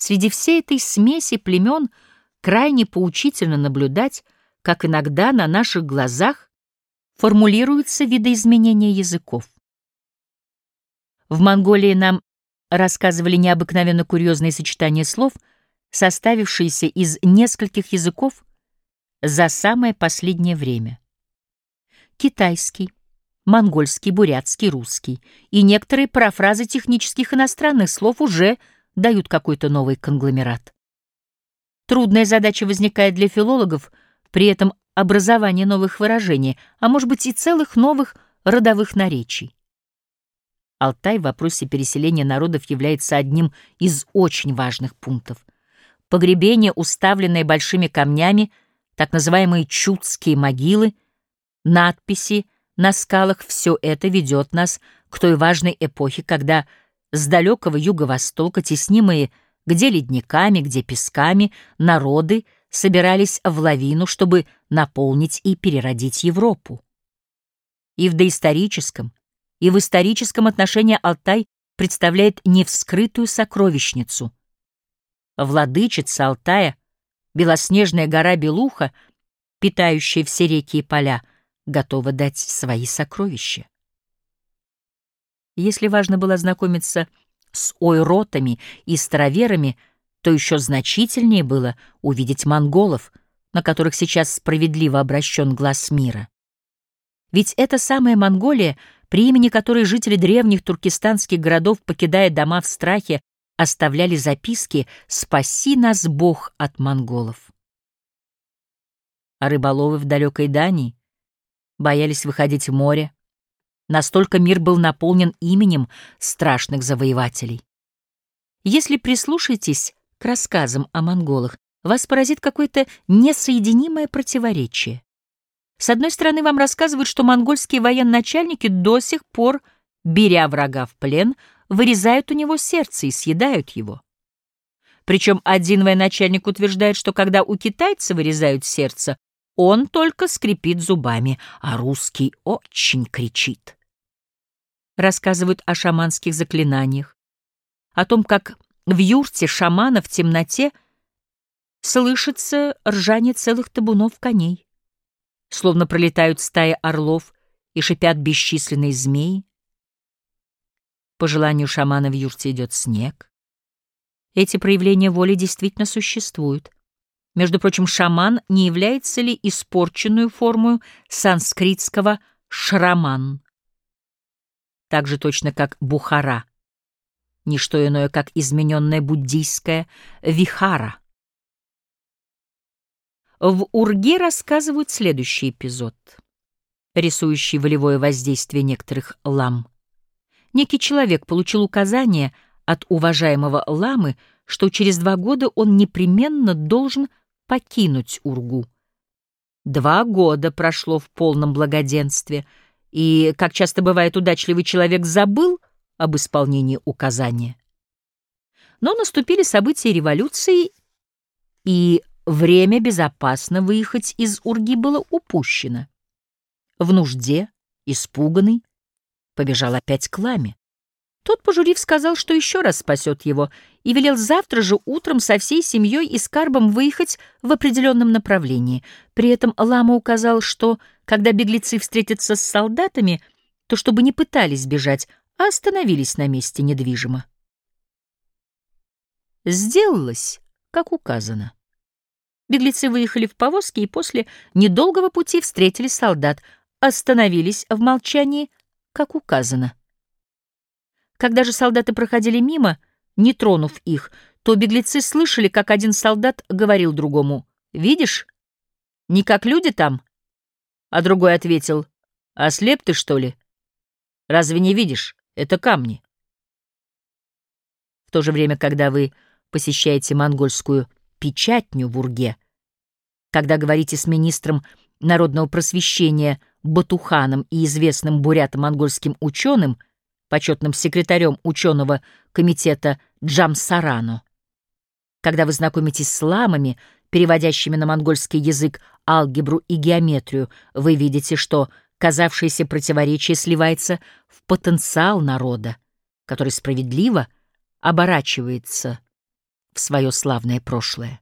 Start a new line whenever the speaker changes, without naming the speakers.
Среди всей этой смеси племен крайне поучительно наблюдать, как иногда на наших глазах формулируются видоизменения языков. В Монголии нам рассказывали необыкновенно курьезные сочетания слов, составившиеся из нескольких языков за самое последнее время. Китайский, монгольский, бурятский, русский и некоторые парафразы технических иностранных слов уже дают какой-то новый конгломерат. Трудная задача возникает для филологов при этом образование новых выражений, а может быть и целых новых родовых наречий. Алтай в вопросе переселения народов является одним из очень важных пунктов. Погребения, уставленные большими камнями, так называемые чудские могилы, надписи на скалах — все это ведет нас к той важной эпохе, когда с далекого юго-востока, теснимые где ледниками, где песками, народы собирались в лавину, чтобы наполнить и переродить Европу. И в доисторическом, и в историческом отношении Алтай представляет невскрытую сокровищницу. Владычица Алтая, белоснежная гора Белуха, питающая все реки и поля, готова дать свои сокровища. Если важно было знакомиться с ойротами и староверами, то еще значительнее было увидеть монголов, на которых сейчас справедливо обращен глаз мира. Ведь это самая Монголия, при имени которой жители древних туркестанских городов, покидая дома в страхе, оставляли записки «Спаси нас, Бог, от монголов». А рыболовы в далекой Дании боялись выходить в море, Настолько мир был наполнен именем страшных завоевателей. Если прислушаетесь к рассказам о монголах, вас поразит какое-то несоединимое противоречие. С одной стороны, вам рассказывают, что монгольские военачальники до сих пор, беря врага в плен, вырезают у него сердце и съедают его. Причем один военачальник утверждает, что когда у китайца вырезают сердце, он только скрипит зубами, а русский очень кричит рассказывают о шаманских заклинаниях, о том, как в юрте шамана в темноте слышится ржание целых табунов коней, словно пролетают стаи орлов и шипят бесчисленные змеи. По желанию шамана в юрте идет снег. Эти проявления воли действительно существуют. Между прочим, шаман не является ли испорченную формой санскритского «шраман»? Так же точно как Бухара, не что иное, как измененная буддийская Вихара. В Урге рассказывают следующий эпизод, рисующий волевое воздействие некоторых лам. Некий человек получил указание от уважаемого ламы, что через два года он непременно должен покинуть Ургу. Два года прошло в полном благоденствии, и, как часто бывает, удачливый человек забыл об исполнении указания. Но наступили события революции, и время безопасно выехать из Урги было упущено. В нужде, испуганный, побежал опять к ламе. Тот, пожурив, сказал, что еще раз спасет его, и велел завтра же утром со всей семьей и скарбом выехать в определенном направлении. При этом лама указал, что, когда беглецы встретятся с солдатами, то чтобы не пытались бежать, а остановились на месте недвижимо. Сделалось, как указано. Беглецы выехали в повозке и после недолгого пути встретили солдат, остановились в молчании, как указано. Когда же солдаты проходили мимо, не тронув их, то беглецы слышали, как один солдат говорил другому «Видишь? Не как люди там?» А другой ответил «Ослеп ты, что ли? Разве не видишь? Это камни». В то же время, когда вы посещаете монгольскую печатню в Урге, когда говорите с министром народного просвещения Батуханом и известным бурято-монгольским ученым — почетным секретарем ученого комитета Джамсарану. Когда вы знакомитесь с ламами, переводящими на монгольский язык алгебру и геометрию, вы видите, что казавшееся противоречие сливается в потенциал народа, который справедливо оборачивается в свое славное прошлое.